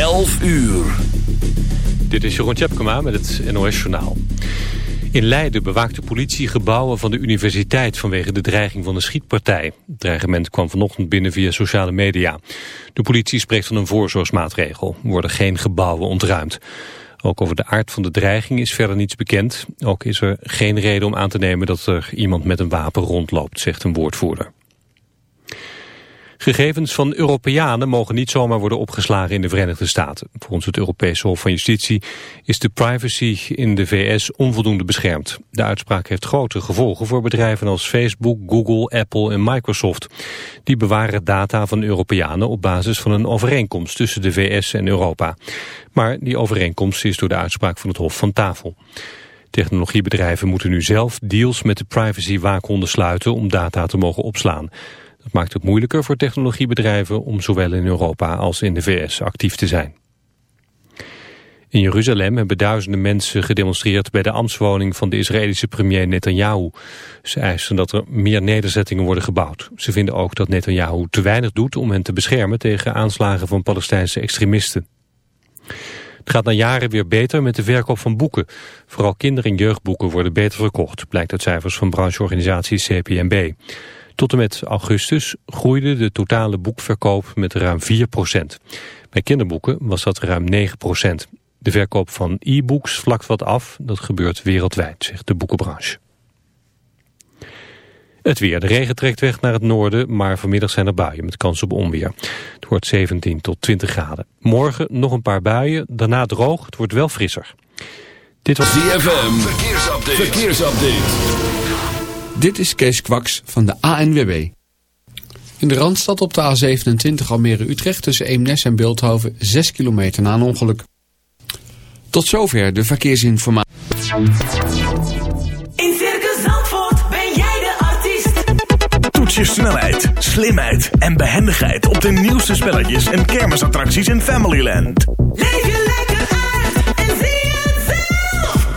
11 uur. Dit is Jeroen Tjepkema met het NOS Journaal. In Leiden bewaakt de politie gebouwen van de universiteit vanwege de dreiging van de schietpartij. Het dreigement kwam vanochtend binnen via sociale media. De politie spreekt van een voorzorgsmaatregel. Er worden geen gebouwen ontruimd. Ook over de aard van de dreiging is verder niets bekend. Ook is er geen reden om aan te nemen dat er iemand met een wapen rondloopt, zegt een woordvoerder. Gegevens van Europeanen mogen niet zomaar worden opgeslagen in de Verenigde Staten. Volgens het Europese Hof van Justitie is de privacy in de VS onvoldoende beschermd. De uitspraak heeft grote gevolgen voor bedrijven als Facebook, Google, Apple en Microsoft. Die bewaren data van Europeanen op basis van een overeenkomst tussen de VS en Europa. Maar die overeenkomst is door de uitspraak van het Hof van tafel. Technologiebedrijven moeten nu zelf deals met de privacy-waakhonden sluiten om data te mogen opslaan. Dat maakt het moeilijker voor technologiebedrijven om zowel in Europa als in de VS actief te zijn. In Jeruzalem hebben duizenden mensen gedemonstreerd bij de ambtswoning van de Israëlische premier Netanyahu. Ze eisen dat er meer nederzettingen worden gebouwd. Ze vinden ook dat Netanyahu te weinig doet om hen te beschermen tegen aanslagen van Palestijnse extremisten. Het gaat na jaren weer beter met de verkoop van boeken. Vooral kinder- en jeugdboeken worden beter verkocht, blijkt uit cijfers van brancheorganisatie CPMB. Tot en met augustus groeide de totale boekverkoop met ruim 4% Bij kinderboeken was dat ruim 9% De verkoop van e-books vlakt wat af. Dat gebeurt wereldwijd, zegt de boekenbranche. Het weer. De regen trekt weg naar het noorden, maar vanmiddag zijn er buien met kans op onweer. Het wordt 17 tot 20 graden. Morgen nog een paar buien, daarna droog. Het wordt wel frisser. Dit was DFM. Verkeersupdate. Verkeersupdate. Dit is Kees Kwaks van de ANWB. In de Randstad op de A27 Almere-Utrecht tussen Eemnes en Beeldhoven 6 kilometer na een ongeluk. Tot zover de verkeersinformatie. In Circus Zandvoort ben jij de artiest. Toets je snelheid, slimheid en behendigheid op de nieuwste spelletjes en kermisattracties in Familyland. Leef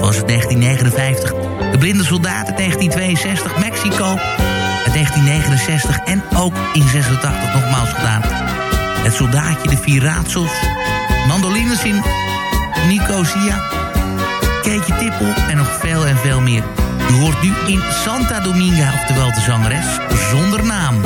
Was het 1959. De blinde soldaat uit 1962. Mexico uit 1969. En ook in 86 nogmaals gedaan. Het soldaatje, de vier raadsels. Mandolines in Nicosia. Keetje Tippel en nog veel en veel meer. U hoort nu in Santa Dominga, oftewel de zangeres, zonder naam.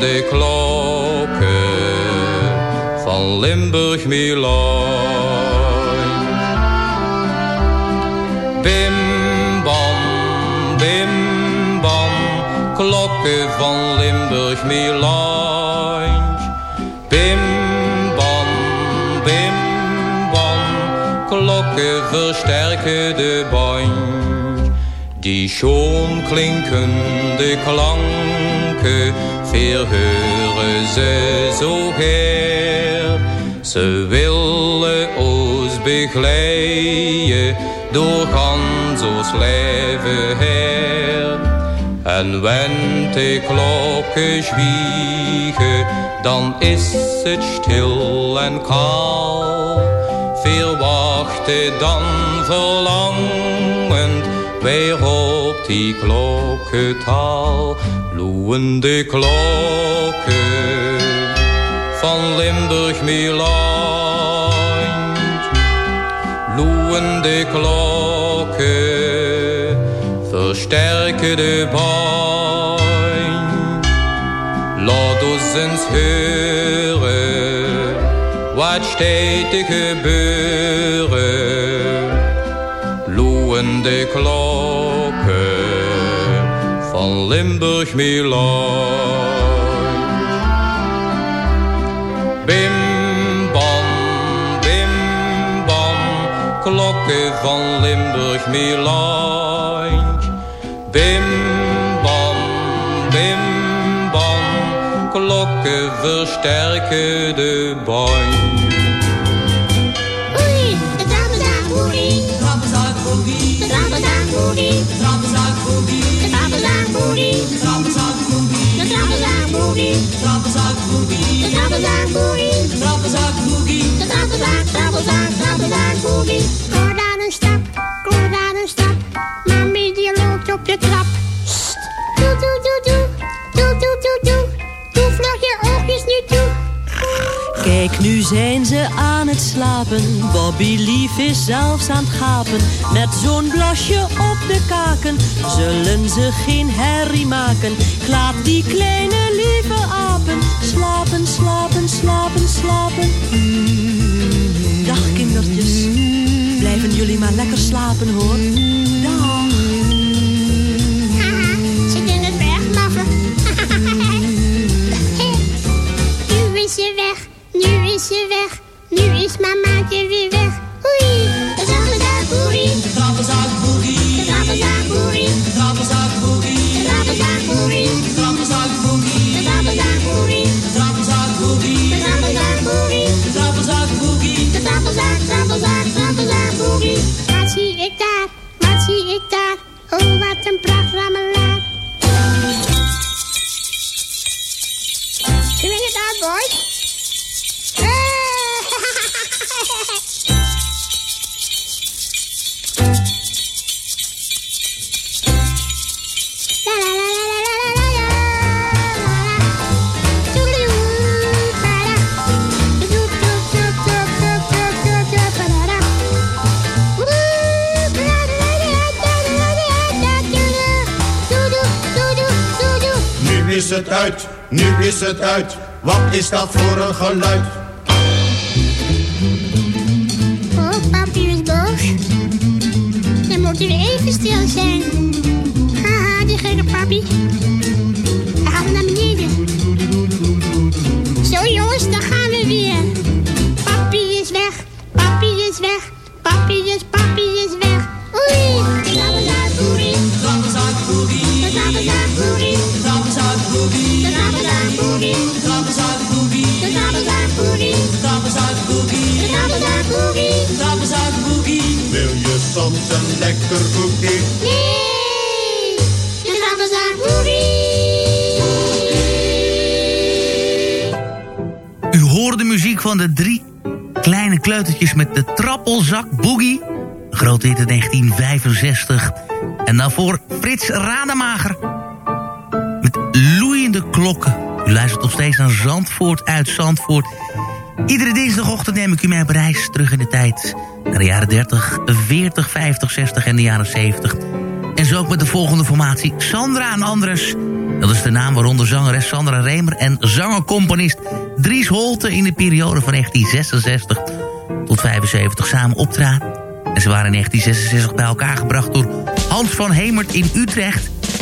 De klokken van Limburg Milaan. Bim bam, bim bam, klokken van Limburg Milan. Bim bam, bim bam, klokken versterken de band. Die schoon klinkende klanken, ze zo her. Ze willen ons begeleiden door ons leven her. En wenn de klokken zwiegen, dan is het stil en kaal. Veel wachten dan verlangend, weer op die klokkentaal. Loeien de klokken van Limburg Milan. Loeien de klokken versterken de baan. Laat ons eens horen wat steeds te gebeuren. Loeien de klokken van Limburg Milan. Bim bam, bim bam, klokken van Limburg Milan. Bim bam, bim bam, klokken versterken de band. Oei, de trappenzakboogie. De trappenzakboogie. De Bobby is zelfs aan het gapen. Met zo'n blasje op de kaken zullen ze geen herrie maken. Ik die kleine lieve apen slapen, slapen, slapen, slapen. Dag kindertjes, blijven jullie maar lekker slapen hoor. Is het uit. Wat is dat voor een geluid? Oh, papi is boos. Dan moeten we even stil zijn. Haha, die gekke papi. Hij gaat naar beneden. Zo jongens, dan gaan we weer. Papi is weg, papi is weg. Papi is, lekker koekie. Nee, de grappen zijn U hoorde de muziek van de drie kleine kleutertjes met de trappelzak boogie. Een grote hit in 1965. En daarvoor Frits Rademager. Met loeiende klokken. U luistert nog steeds naar Zandvoort uit Zandvoort. Iedere dinsdagochtend neem ik u mee op reis terug in de tijd. Naar de jaren 30, 40, 50, 60 en de jaren 70. En zo ook met de volgende formatie. Sandra en Andres. Dat is de naam waaronder zangeres Sandra Remer en zangercomponist Dries Holte in de periode van 1966 tot 75 samen optraden. En ze waren in 1966 bij elkaar gebracht door Hans van Hemert in Utrecht.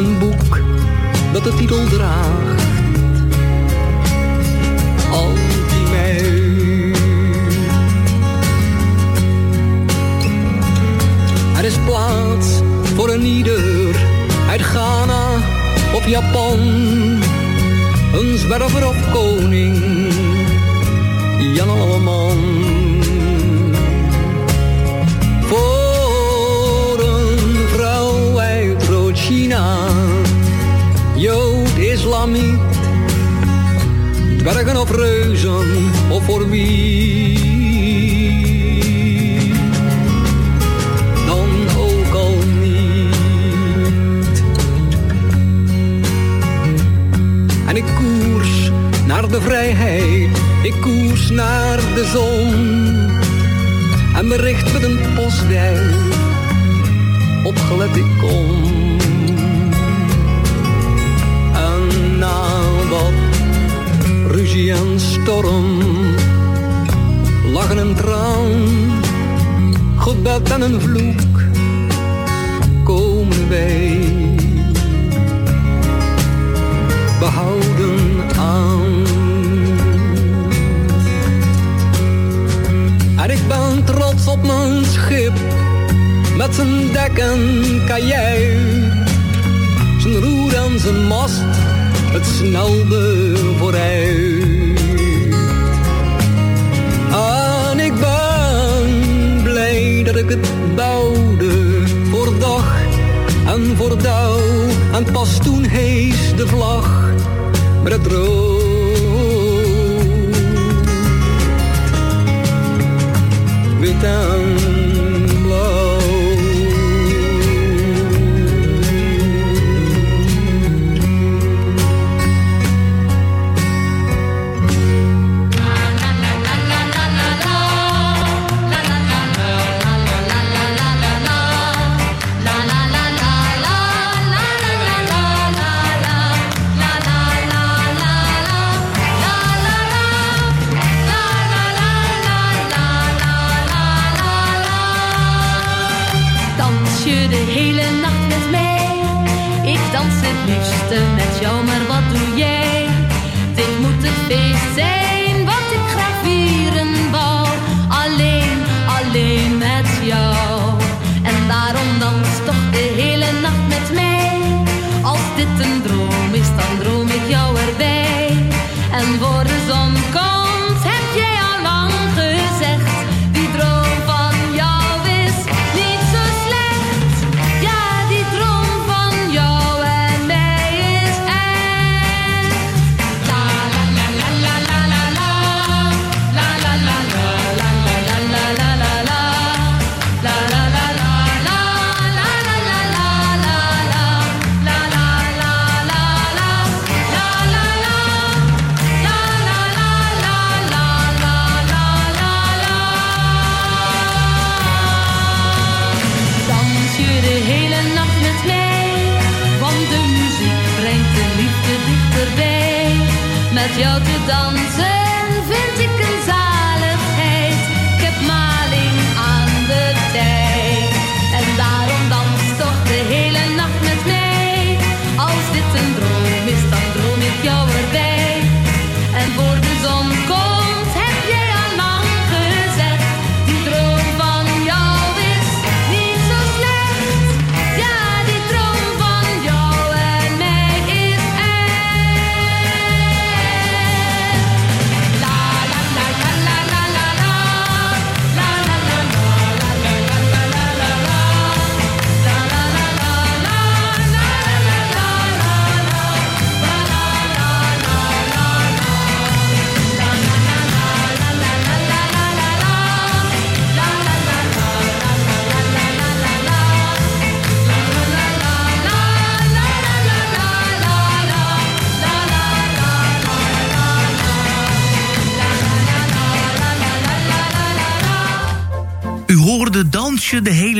een boek dat de titel draagt. voor. En pas toen hees de vlag met het rood.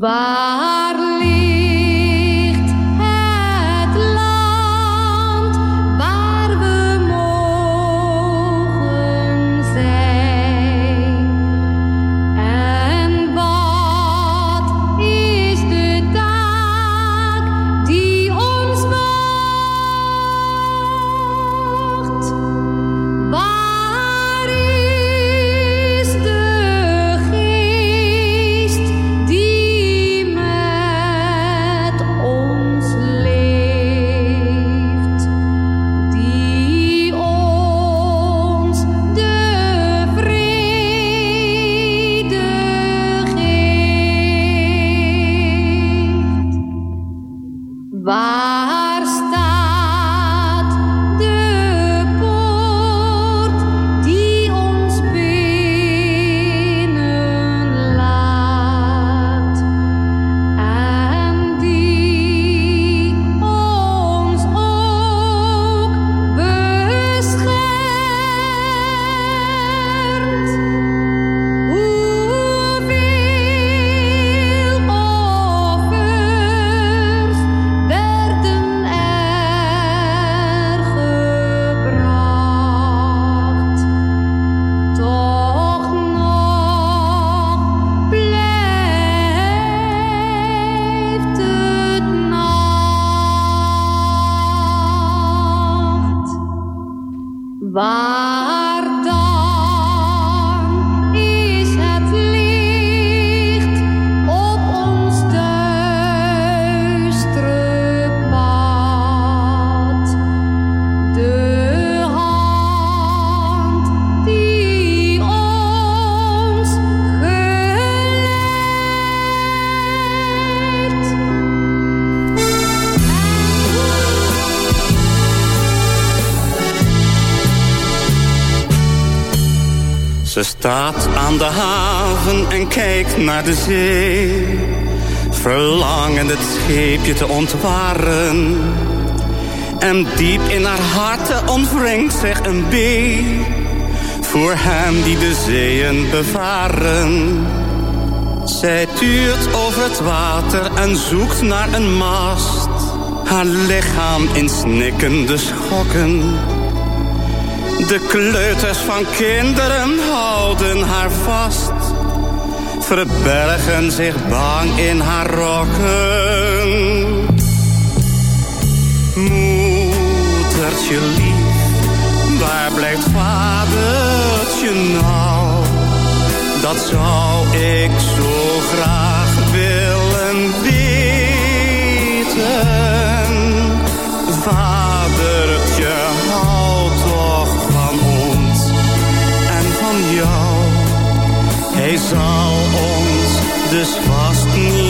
Waar kijkt naar de zee. Verlangend het scheepje te ontwaren. En diep in haar hart ontwringt zich een bee. Voor hem die de zeeën bevaren. Zij tuurt over het water en zoekt naar een mast. Haar lichaam in snikkende schokken. De kleuters van kinderen houden haar vast. Verbergen zich bang in haar rokken. Moedertje lief, waar blijft vadertje nou? Dat zou ik zo graag willen weten. Vadertje, hou toch van ons en van jou. Hij zal dus vast niet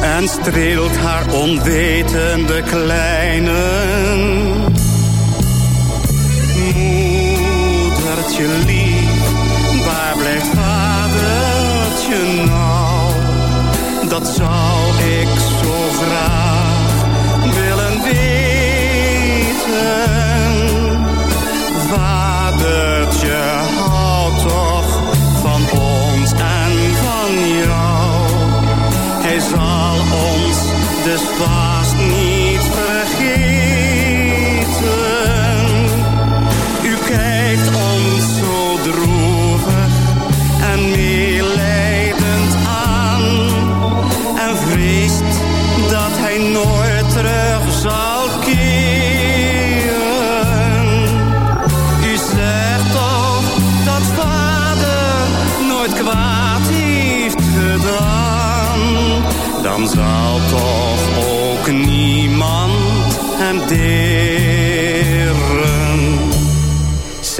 En streelt haar onwetende kleinen. Moedertje lief, waar blijft vadertje nou? Dat zou ik zo graag willen weten. Vadertje, ons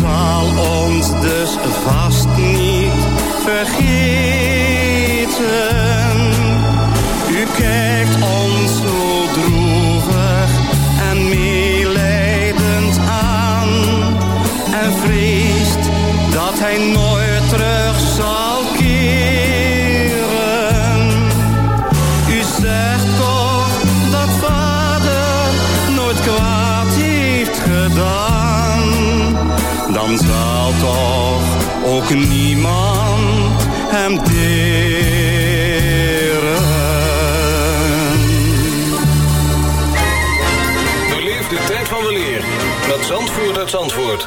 zal ons dus vast niet vergeten. U kijkt ons ook niemand hem deren. Beleef de tijd van weleer, dat met Zandvoort uit Zandvoort.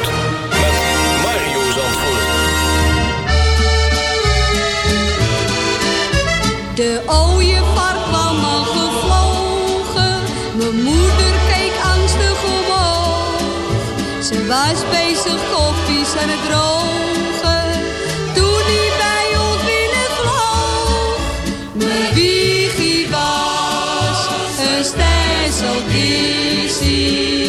De ooievaar kwam al gevlogen. Mijn moeder keek angstig omhoog. Ze was bezig koffies aan het drogen. Toen hij bij ons binnenvloog. Mijn wiegie was een stencilkissie.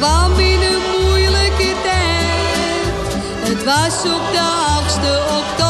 Kwam in een moeilijke tijd. Het was op de 8e oktober.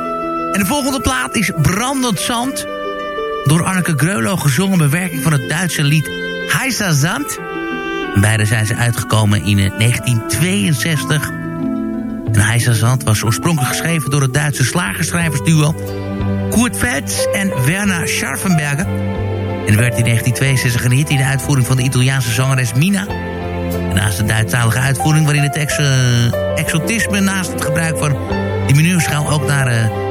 En de volgende plaat is Brandend Zand. Door Anneke Greulow gezongen bewerking van het Duitse lied Heisa Zand. Beide zijn ze uitgekomen in eh, 1962. En Heisa Zand was oorspronkelijk geschreven door het Duitse slagerschrijversduo... Kurt Vetz en Werner Scharfenberger. En werd in 1962 een hit in de uitvoering van de Italiaanse zangeres Mina... Naast de Duitsstalige uitvoering waarin het ex, eh, exotisme naast het gebruik van die menuurschaal ook naar eh,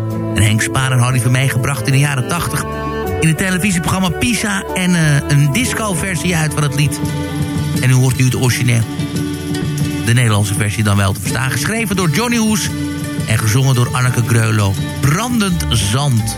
En Henk Spaan en Harry van meegebracht in de jaren 80. In het televisieprogramma Pisa. En uh, een disco-versie uit van het lied. En u hoort nu het origineel. De Nederlandse versie dan wel te verstaan. Geschreven door Johnny Hoes. En gezongen door Anneke Greulow. Brandend Zand.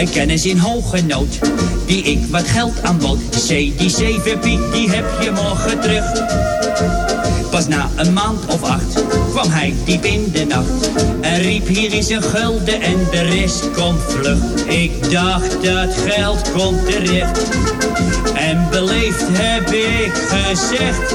Een kennis in hoge nood, die ik wat geld aanbood. C, die zeven piek, die heb je morgen terug. Pas na een maand of acht kwam hij diep in de nacht. En riep hier is een gulden en de rest komt vlug. Ik dacht dat geld komt terecht. En beleefd heb ik gezegd.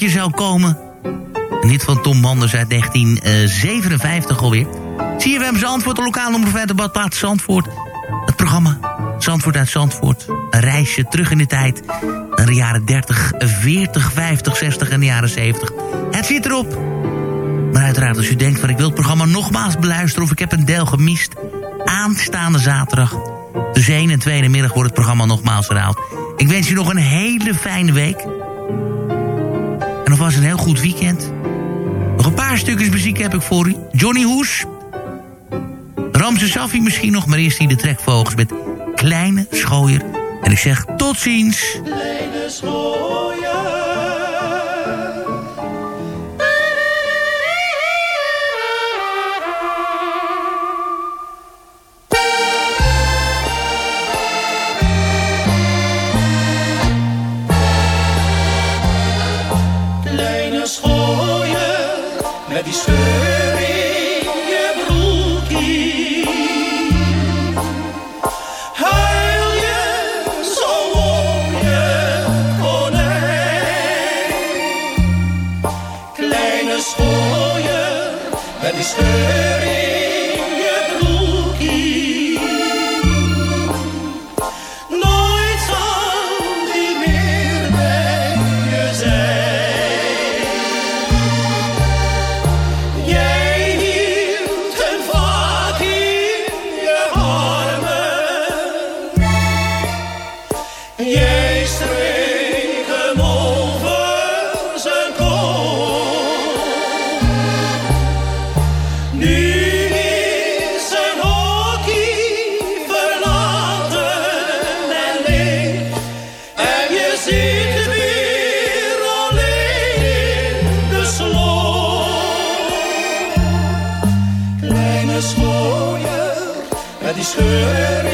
dat je zou komen. Een hit van Tom Manders uit 1957 alweer. CFM Zandvoort, de lokale omroep uit de badplaats Zandvoort. Het programma. Zandvoort uit Zandvoort. Een reisje terug in de tijd. Naar de jaren 30, 40, 50, 60 en de jaren 70. Het zit erop. Maar uiteraard als u denkt van ik wil het programma nogmaals beluisteren... of ik heb een deel gemist. Aanstaande zaterdag. Tussen 1 en 2 in de middag wordt het programma nogmaals herhaald. Ik wens u nog een hele fijne week. En alvast een heel goed weekend. Nog een paar stukjes muziek heb ik voor u. Johnny Hoes. Ramse Safi misschien nog, maar eerst hier de trekvogels met Kleine Schooier. En ik zeg tot ziens. Kleine schooier. Met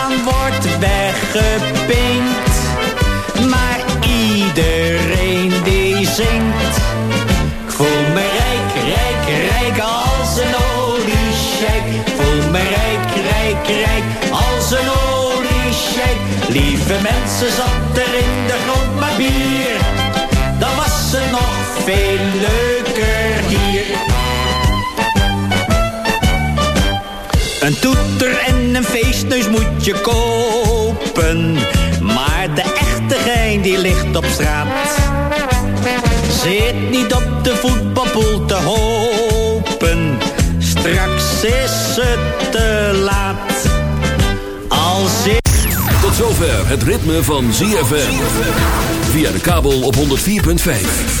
weggepinkt. Maar iedereen die zingt. Ik voel me rijk, rijk, rijk als een oliesjek. Ik voel me rijk, rijk, rijk als een oliesjek. Lieve mensen, zat er in de Een toeter en een feestneus moet je kopen. Maar de echte gein die ligt op straat. Zit niet op de voetbalpoel te hopen. Straks is het te laat. Als ik... Tot zover het ritme van ZFM. Via de kabel op 104.5.